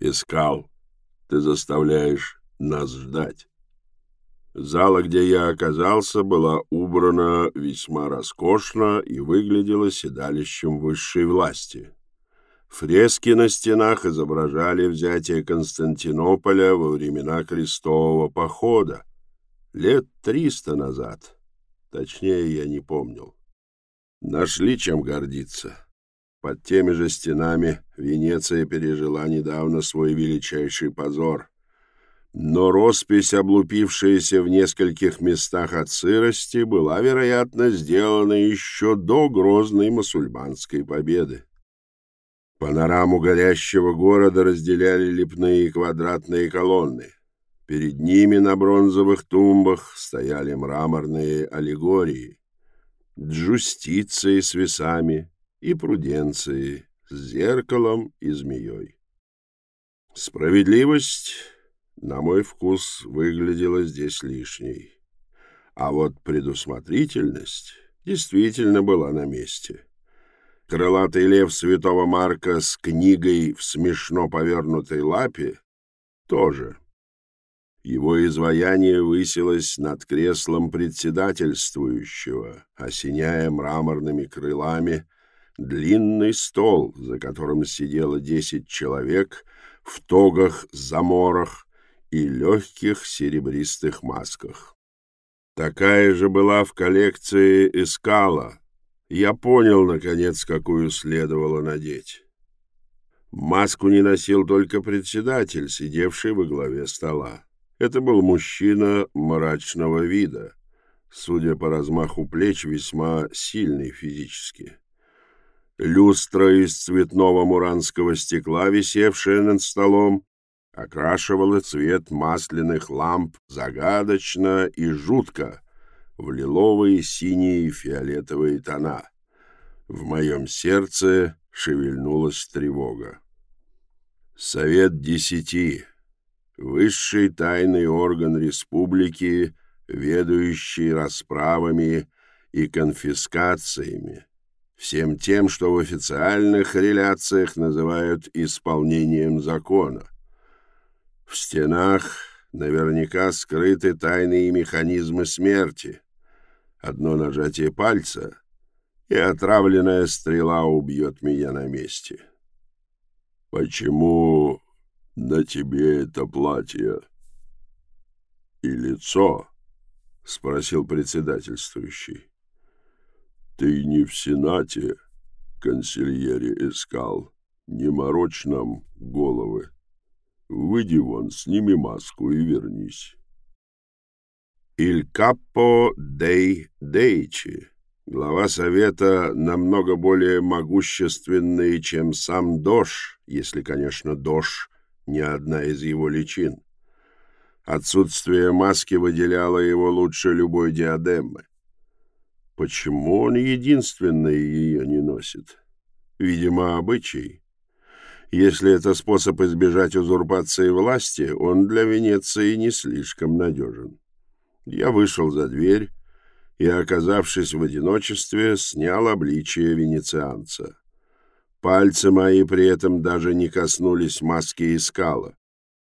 Искал. Ты заставляешь нас ждать. Зала, где я оказался, была убрана весьма роскошно и выглядела седалищем высшей власти. Фрески на стенах изображали взятие Константинополя во времена крестового похода, лет триста назад. Точнее, я не помнил. Нашли чем гордиться. Под теми же стенами Венеция пережила недавно свой величайший позор. Но роспись, облупившаяся в нескольких местах от сырости, была, вероятно, сделана еще до грозной мусульманской победы. Панораму горящего города разделяли лепные квадратные колонны. Перед ними на бронзовых тумбах стояли мраморные аллегории, джустиции с весами и пруденции с зеркалом и змеей. Справедливость, на мой вкус, выглядела здесь лишней, а вот предусмотрительность действительно была на месте. Крылатый лев святого Марка с книгой в смешно повернутой лапе тоже. Его изваяние высилось над креслом председательствующего, осеняя мраморными крылами длинный стол, за которым сидело десять человек в тогах-заморах и легких серебристых масках. Такая же была в коллекции Эскала, я понял, наконец, какую следовало надеть. Маску не носил только председатель, сидевший во главе стола. Это был мужчина мрачного вида, судя по размаху плеч, весьма сильный физически. Люстра из цветного муранского стекла, висевшая над столом, окрашивала цвет масляных ламп загадочно и жутко, в лиловые, синие и фиолетовые тона. В моем сердце шевельнулась тревога. Совет Десяти. Высший тайный орган республики, ведущий расправами и конфискациями, всем тем, что в официальных реляциях называют исполнением закона. В стенах наверняка скрыты тайные механизмы смерти — Одно нажатие пальца, и отравленная стрела убьет меня на месте. — Почему на тебе это платье и лицо? — спросил председательствующий. — Ты не в Сенате, консильере искал, не морочь нам головы. Выйди вон, сними маску и вернись. «Иль Каппо дей Дейчи», глава совета намного более могущественный, чем сам Дош, если, конечно, Дош не одна из его личин. Отсутствие маски выделяло его лучше любой диадемы. Почему он единственный ее не носит? Видимо, обычай. Если это способ избежать узурпации власти, он для Венеции не слишком надежен. Я вышел за дверь и, оказавшись в одиночестве, снял обличие венецианца. Пальцы мои при этом даже не коснулись маски и скала.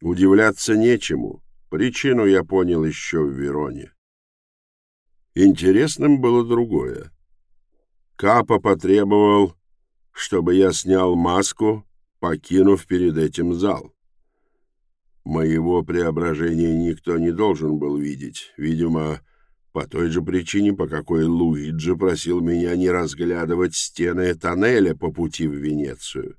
Удивляться нечему. Причину я понял еще в Вероне. Интересным было другое. Капа потребовал, чтобы я снял маску, покинув перед этим зал. Моего преображения никто не должен был видеть. Видимо, по той же причине, по какой Луиджи просил меня не разглядывать стены тоннеля по пути в Венецию.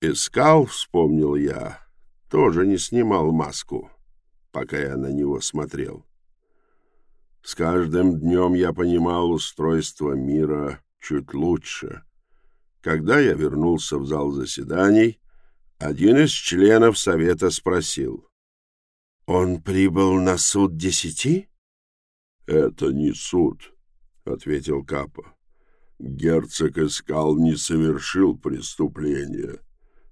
Искал, вспомнил я, тоже не снимал маску, пока я на него смотрел. С каждым днем я понимал устройство мира чуть лучше. Когда я вернулся в зал заседаний, один из членов совета спросил. «Он прибыл на суд десяти?» «Это не суд», — ответил Капа. «Герцог Искал не совершил преступления,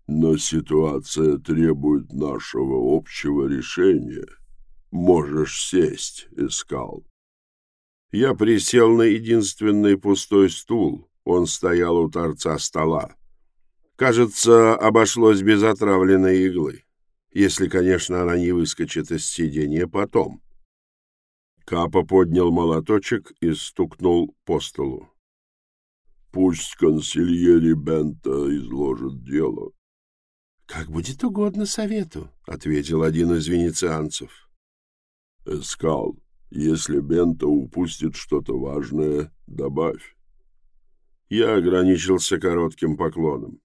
но ситуация требует нашего общего решения. Можешь сесть, Искал». Я присел на единственный пустой стул. Он стоял у торца стола. Кажется, обошлось без отравленной иглы, если, конечно, она не выскочит из сиденья потом. Капа поднял молоточек и стукнул по столу. «Пусть консильери Бента изложит дело». «Как будет угодно совету», — ответил один из венецианцев. «Эскал, если Бента упустит что-то важное, добавь». Я ограничился коротким поклоном.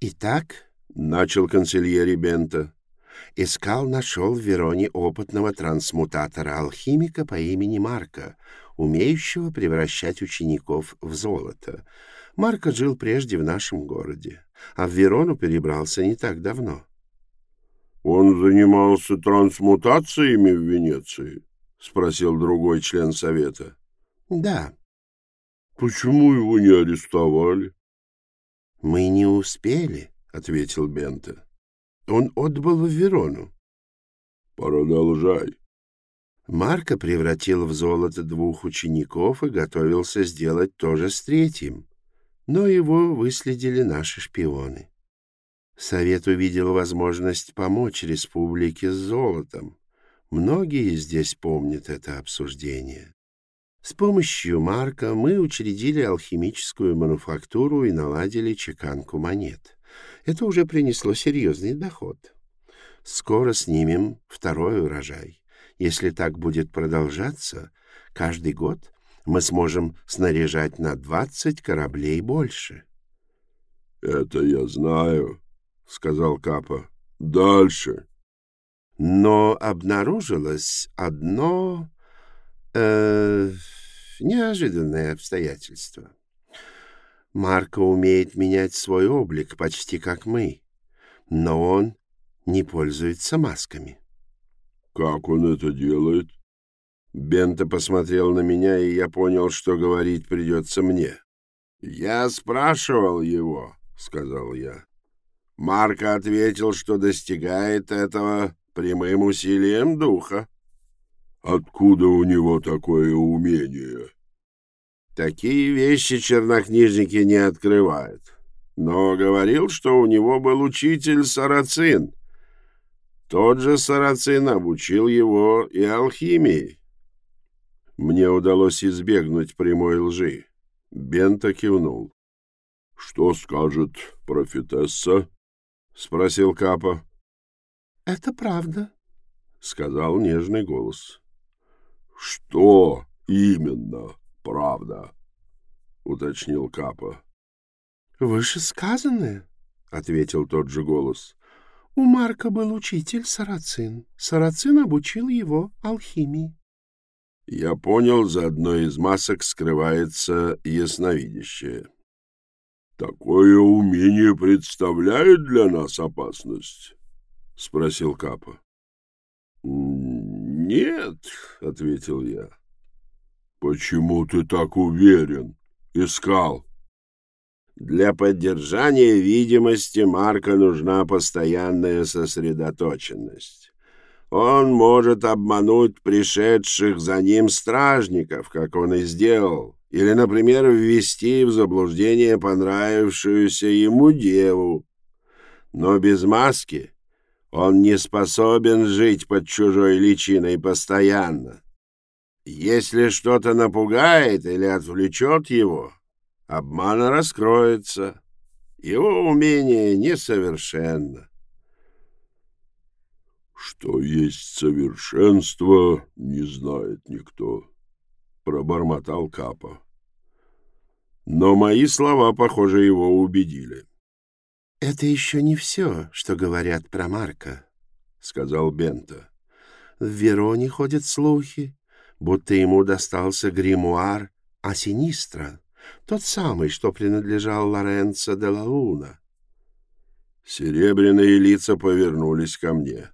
«Итак», — начал консильери Бента, — искал нашел в Вероне опытного трансмутатора-алхимика по имени Марка, умеющего превращать учеников в золото. Марко жил прежде в нашем городе, а в Верону перебрался не так давно. — Он занимался трансмутациями в Венеции? — спросил другой член совета. — Да. — Почему его не арестовали? — Мы не успели, — ответил Бента. — Он отбыл в Верону. — Продолжай. Марко превратил в золото двух учеников и готовился сделать то же с третьим, но его выследили наши шпионы. Совет увидел возможность помочь республике с золотом. Многие здесь помнят это обсуждение. С помощью Марка мы учредили алхимическую мануфактуру и наладили чеканку монет. Это уже принесло серьезный доход. Скоро снимем второй урожай. Если так будет продолжаться, каждый год мы сможем снаряжать на двадцать кораблей больше. — Это я знаю, — сказал Капа. — Дальше. Но обнаружилось одно э, неожиданное обстоятельство. Марко умеет менять свой облик почти как мы, но он не пользуется масками. — Как он это делает? Бента посмотрел на меня, и я понял, что говорить придется мне. — Я спрашивал его, — сказал я. Марко ответил, что достигает этого прямым усилием духа. Откуда у него такое умение? Такие вещи чернокнижники не открывают. Но говорил, что у него был учитель Сарацин. Тот же Сарацин обучил его и алхимии. Мне удалось избегнуть прямой лжи. Бента кивнул. — Что скажет профитесса? — спросил Капа. — Это правда, — сказал нежный голос. «Что именно правда?» — уточнил Капа. «Вышесказанное», — ответил тот же голос. «У Марка был учитель Сарацин. Сарацин обучил его алхимии». Я понял, за одной из масок скрывается ясновидящее. «Такое умение представляет для нас опасность?» — спросил Капа. «Нет», — ответил я. «Почему ты так уверен? Искал». Для поддержания видимости Марка нужна постоянная сосредоточенность. Он может обмануть пришедших за ним стражников, как он и сделал, или, например, ввести в заблуждение понравившуюся ему деву. Но без маски он не способен жить под чужой личиной постоянно. Если что-то напугает или отвлечет его, обман раскроется. Его умение несовершенно. «Что есть совершенство, не знает никто», — пробормотал Капа. Но мои слова, похоже, его убедили. «Это еще не все, что говорят про Марка», — сказал Бента. «В Вероне ходят слухи, будто ему достался гримуар Асинистра, тот самый, что принадлежал Лоренцо де ла Луна». Серебряные лица повернулись ко мне.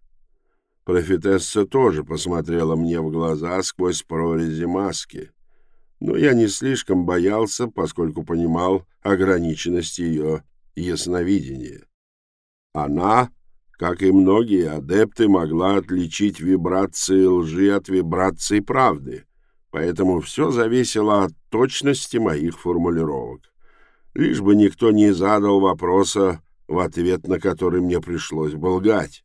Профитесса тоже посмотрела мне в глаза сквозь прорези маски, но я не слишком боялся, поскольку понимал ограниченность ее ясновидение. Она, как и многие адепты, могла отличить вибрации лжи от вибраций правды, поэтому все зависело от точности моих формулировок. лишь бы никто не задал вопроса, в ответ на который мне пришлось бы лгать.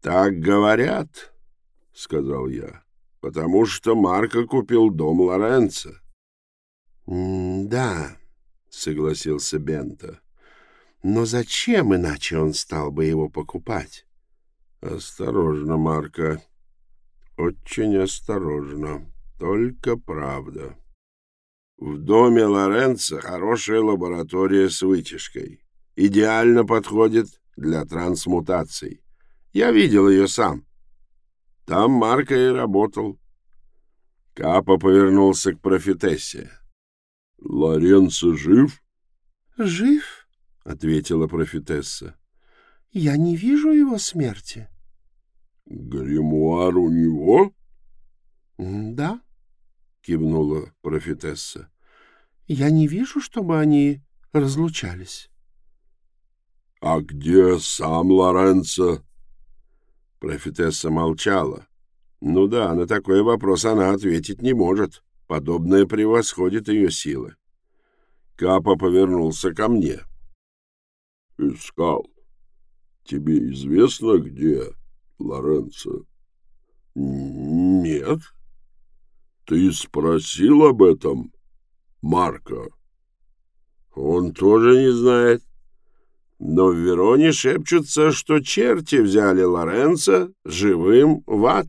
«Так говорят», — сказал я, — «потому что Марко купил дом Лоренцо». «Да», — согласился Бента. «Но зачем иначе он стал бы его покупать?» «Осторожно, Марко, очень осторожно, только правда». В доме Лоренцо хорошая лаборатория с вытяжкой. Идеально подходит для трансмутаций. Я видел ее сам. Там Марко и работал. Капа повернулся к профитессе. — Лоренцо жив? — Жив, — ответила профитесса. — Я не вижу его смерти. — Гримуар у него? — Да, — кивнула профитесса. Я не вижу, чтобы они разлучались. — А где сам Лоренцо? Профитесса молчала. Ну да, на такой вопрос она ответить не может. Подобное превосходит ее силы. Капа повернулся ко мне. — Искал. Тебе известно, где Лоренцо? — Нет. — Ты спросил об этом Марка. Он тоже не знает. Но в Вероне шепчутся, что черти взяли Лоренца живым в ад.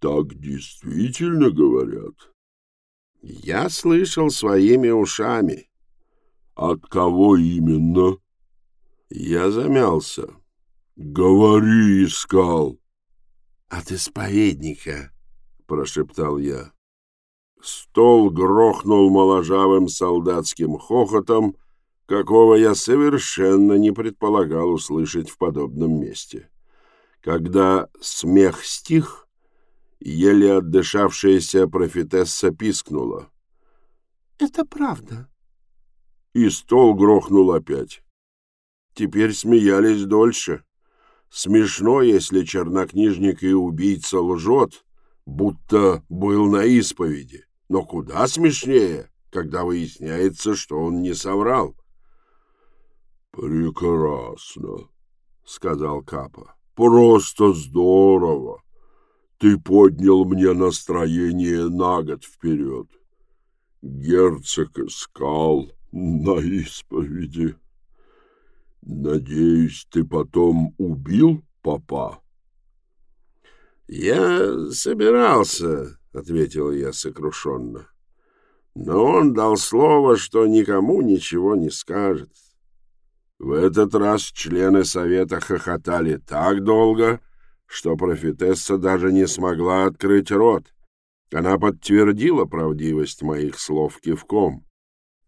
Так действительно говорят. Я слышал своими ушами. От кого именно? Я замялся. Говори, искал. От исповедника, прошептал я. Стол грохнул моложавым солдатским хохотом, какого я совершенно не предполагал услышать в подобном месте. Когда смех стих, еле отдышавшаяся профитесса пискнула. — Это правда. И стол грохнул опять. Теперь смеялись дольше. Смешно, если чернокнижник и убийца лжет, будто был на исповеди. Но куда смешнее, когда выясняется, что он не соврал. «Прекрасно», — сказал Капа. «Просто здорово. Ты поднял мне настроение на год вперед. Герцог искал на исповеди. Надеюсь, ты потом убил папа?» «Я собирался», — ответил я сокрушенно. Но он дал слово, что никому ничего не скажет. В этот раз члены совета хохотали так долго, что профитесса даже не смогла открыть рот. Она подтвердила правдивость моих слов кивком.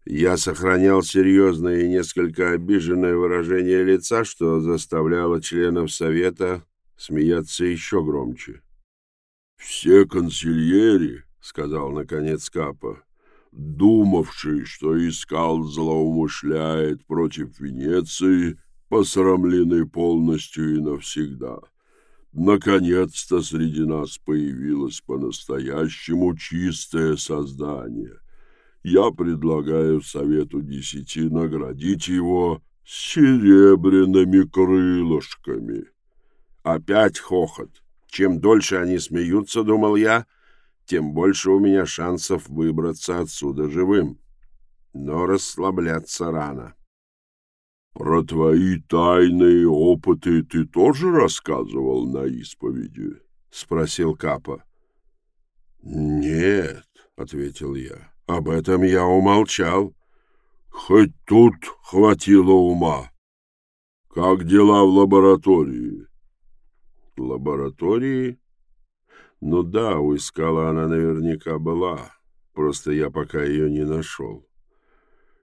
Я сохранял серьезное и несколько обиженное выражение лица, что заставляло членов совета смеяться еще громче. «Все консильери», — сказал наконец Капа, — «думавшие, что искал злоумышляет против Венеции, посрамлены полностью и навсегда. Наконец-то среди нас появилось по-настоящему чистое создание. Я предлагаю Совету Десяти наградить его серебряными крылышками». Опять хохот. Чем дольше они смеются, думал я, тем больше у меня шансов выбраться отсюда живым. Но расслабляться рано. «Про твои тайные опыты ты тоже рассказывал на исповеди?» — спросил Капа. «Нет», — ответил я, — «об этом я умолчал. Хоть тут хватило ума. Как дела в лаборатории?» Лаборатории? Ну да, у Искала она наверняка была. Просто я пока ее не нашел.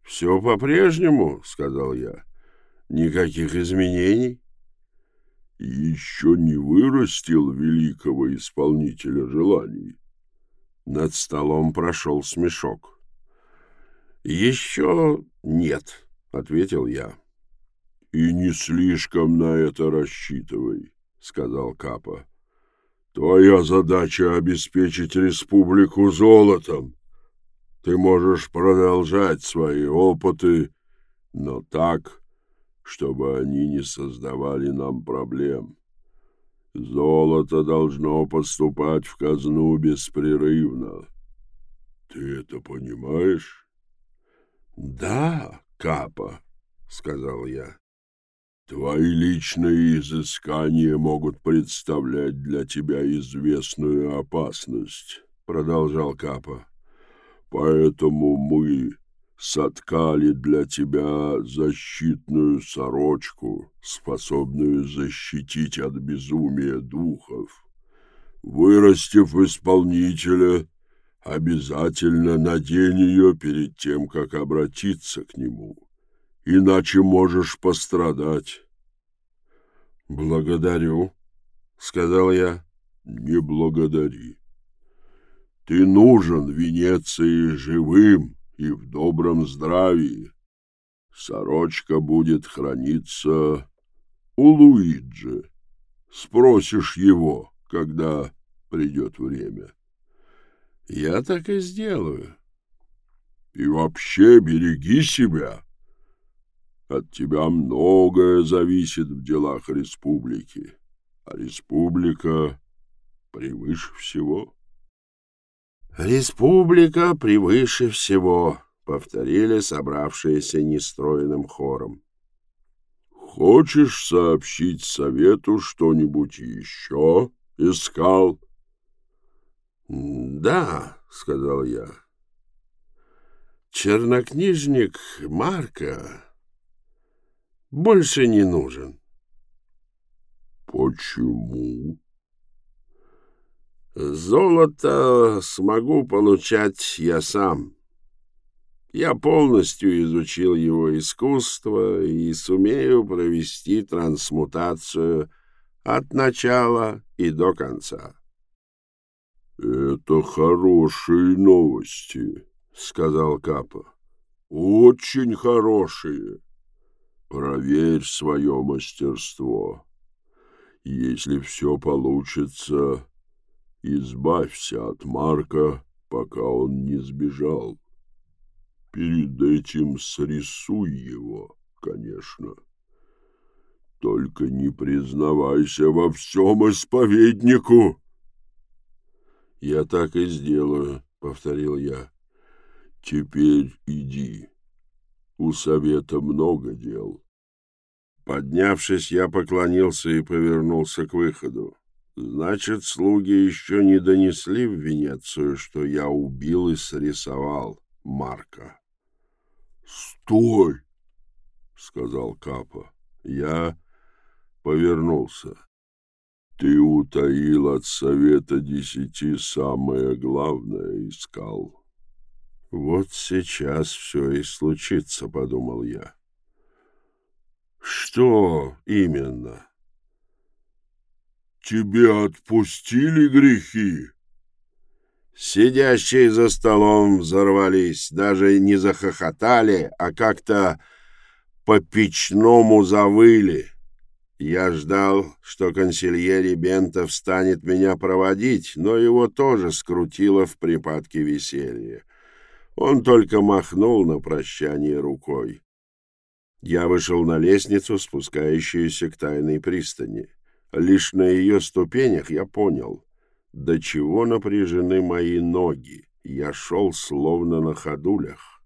«Все по-прежнему», — сказал я. «Никаких изменений». «Еще не вырастил великого исполнителя желаний». Над столом прошел смешок. «Еще нет», — ответил я. «И не слишком на это рассчитывай сказал Капа. Твоя задача — обеспечить республику золотом. Ты можешь продолжать свои опыты, но так, чтобы они не создавали нам проблем. Золото должно поступать в казну беспрерывно. Ты это понимаешь? — Да, Капа, — сказал я. — Твои личные изыскания могут представлять для тебя известную опасность, — продолжал Капа. — Поэтому мы соткали для тебя защитную сорочку, способную защитить от безумия духов. Вырастив исполнителя, обязательно надень ее перед тем, как обратиться к нему, иначе можешь пострадать. — Благодарю, — сказал я. — Не благодари. Ты нужен Венеции живым, и в добром здравии. Сорочка будет храниться у Луиджи. Спросишь его, когда придет время. Я так и сделаю. И вообще береги себя. От тебя многое зависит в делах республики, а республика превыше всего. «Республика превыше всего», — повторили собравшиеся нестроенным хором. «Хочешь сообщить совету что-нибудь еще, искал?» «Да», — сказал я. «Чернокнижник Марка больше не нужен». «Почему?» Золото смогу получать я сам. Я полностью изучил его искусство и сумею провести трансмутацию от начала и до конца. — Это хорошие новости, — сказал Капа. — Очень хорошие. Проверь свое мастерство. Если все получится, Избавься от Марка, пока он не сбежал. Перед этим срисуй его, конечно. Только не признавайся во всем исповеднику. — Я так и сделаю, — повторил я. — Теперь иди. У совета много дел. Поднявшись, я поклонился и повернулся к выходу. Значит, слуги еще не донесли в Венецию, что я убил и срисовал Марка. «Стой!» — сказал Капа. Я повернулся. «Ты утаил от Совета Десяти самое главное, искал». «Вот сейчас все и случится», — подумал я. «Что именно?» Тебе отпустили грехи?» Сидящие за столом взорвались, даже не захохотали, а как-то по-печному завыли. Я ждал, что консильери Бентов станет меня проводить, но его тоже скрутило в припадке веселья. Он только махнул на прощание рукой. Я вышел на лестницу, спускающуюся к тайной пристани. Лишь на ее ступенях я понял, до чего напряжены мои ноги. Я шел словно на ходулях.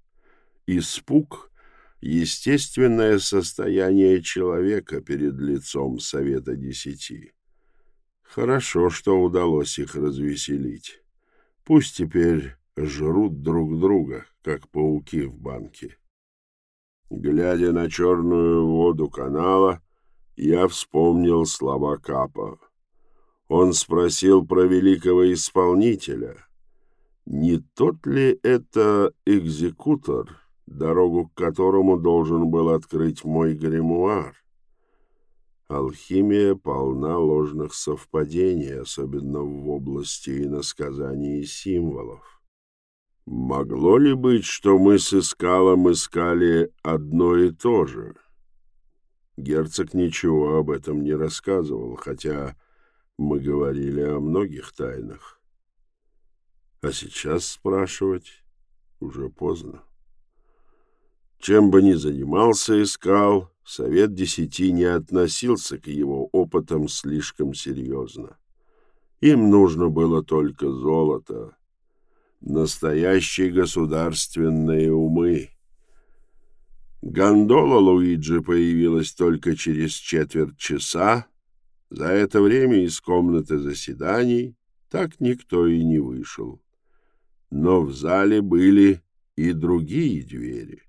Испуг — естественное состояние человека перед лицом Совета Десяти. Хорошо, что удалось их развеселить. Пусть теперь жрут друг друга, как пауки в банке. Глядя на черную воду канала, я вспомнил слова Капа. Он спросил про великого исполнителя. Не тот ли это экзекутор, дорогу к которому должен был открыть мой гримуар? Алхимия полна ложных совпадений, особенно в области иносказаний и символов. Могло ли быть, что мы с Искалом искали одно и то же? — Герцог ничего об этом не рассказывал, хотя мы говорили о многих тайнах. А сейчас спрашивать уже поздно. Чем бы ни занимался Искал, Совет Десяти не относился к его опытам слишком серьезно. Им нужно было только золото, настоящие государственные умы. Гондола Луиджи появилась только через четверть часа. За это время из комнаты заседаний так никто и не вышел. Но в зале были и другие двери.